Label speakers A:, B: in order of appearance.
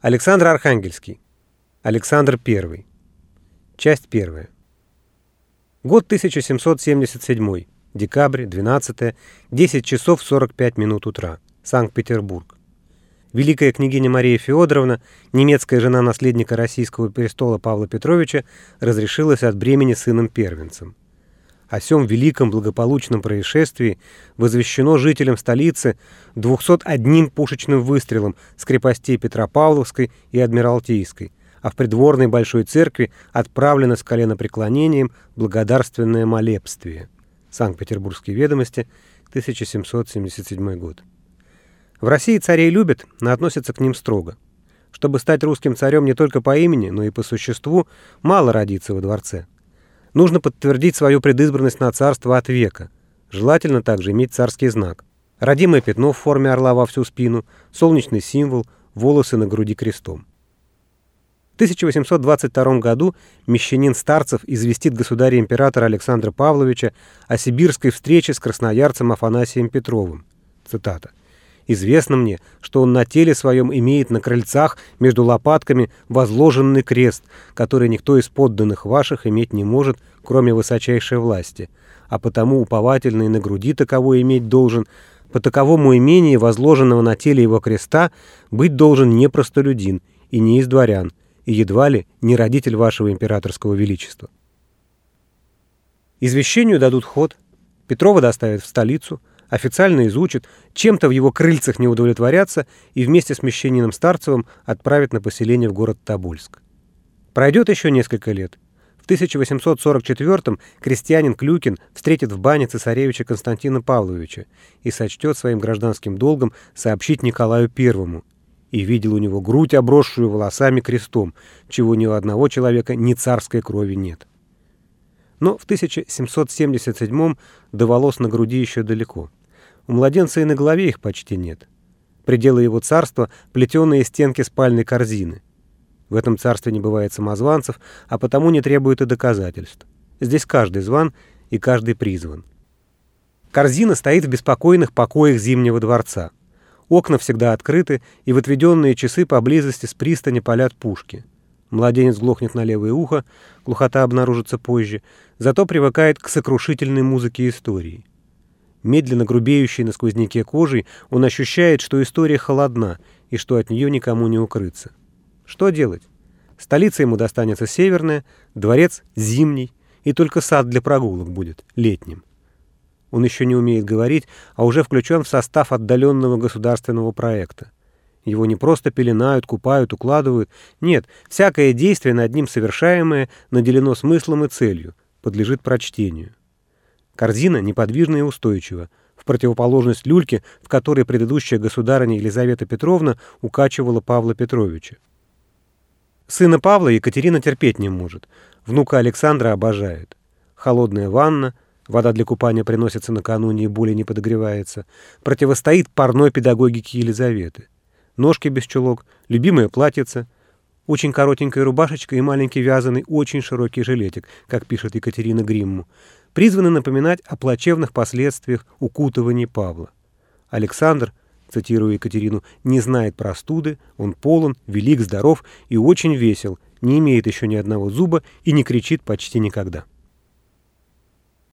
A: Александр Архангельский. Александр I. Часть первая. Год 1777. Декабрь, 12 10 часов 45 минут утра. Санкт-Петербург. Великая княгиня Мария Федоровна, немецкая жена наследника российского престола Павла Петровича, разрешилась от бремени сыном-первенцем. О сем великом благополучном происшествии возвещено жителям столицы 201 пушечным выстрелом с крепостей Петропавловской и Адмиралтейской, а в придворной Большой Церкви отправлено с коленопреклонением благодарственное молебствие. Санкт-Петербургские ведомости, 1777 год. В России царей любят, но относятся к ним строго. Чтобы стать русским царем не только по имени, но и по существу, мало родиться во дворце. Нужно подтвердить свою предызбранность на царство от века. Желательно также иметь царский знак. Родимое пятно в форме орла во всю спину, солнечный символ, волосы на груди крестом. В 1822 году мещанин Старцев известит государя-императора Александра Павловича о сибирской встрече с красноярцем Афанасием Петровым. Цитата. Известно мне, что он на теле своем имеет на крыльцах между лопатками возложенный крест, который никто из подданных ваших иметь не может, кроме высочайшей власти, а потому уповательный на груди таково иметь должен, по таковому имении, возложенного на теле его креста, быть должен не простолюдин и не из дворян, и едва ли не родитель вашего императорского величества. Извещению дадут ход, Петрова доставят в столицу, официально изучат, чем-то в его крыльцах не удовлетворятся и вместе с мещанином Старцевым отправят на поселение в город Тобольск. Пройдет еще несколько лет. В 1844-м крестьянин Клюкин встретит в бане цесаревича Константина Павловича и сочтет своим гражданским долгом сообщить Николаю Первому. И видел у него грудь, обросшую волосами крестом, чего ни у одного человека ни царской крови нет. Но в 1777-м до волос на груди еще далеко. У младенца и на голове их почти нет. Пределы его царства — плетеные стенки спальной корзины. В этом царстве не бывает самозванцев, а потому не требует и доказательств. Здесь каждый зван и каждый призван. Корзина стоит в беспокойных покоях Зимнего дворца. Окна всегда открыты, и в отведенные часы поблизости с пристани палят пушки — Младенец глохнет на левое ухо, глухота обнаружится позже, зато привыкает к сокрушительной музыке истории. Медленно грубеющий на сквозняке кожей, он ощущает, что история холодна и что от нее никому не укрыться. Что делать? Столица ему достанется северная, дворец — зимний, и только сад для прогулок будет летним. Он еще не умеет говорить, а уже включен в состав отдаленного государственного проекта. Его не просто пеленают, купают, укладывают. Нет, всякое действие над ним совершаемое наделено смыслом и целью, подлежит прочтению. Корзина неподвижна и устойчива, в противоположность люльке, в которой предыдущая государыня Елизавета Петровна укачивала Павла Петровича. Сына Павла Екатерина терпеть не может, внука Александра обожает. Холодная ванна, вода для купания приносится накануне и более не подогревается, противостоит парной педагогике Елизаветы ножки без чулок, любимое платьице, очень коротенькая рубашечка и маленький вязаный, очень широкий жилетик, как пишет Екатерина Гримму, призваны напоминать о плачевных последствиях укутывания Павла. Александр, цитирую Екатерину, не знает простуды, он полон, велик, здоров и очень весел, не имеет еще ни одного зуба и не кричит почти никогда.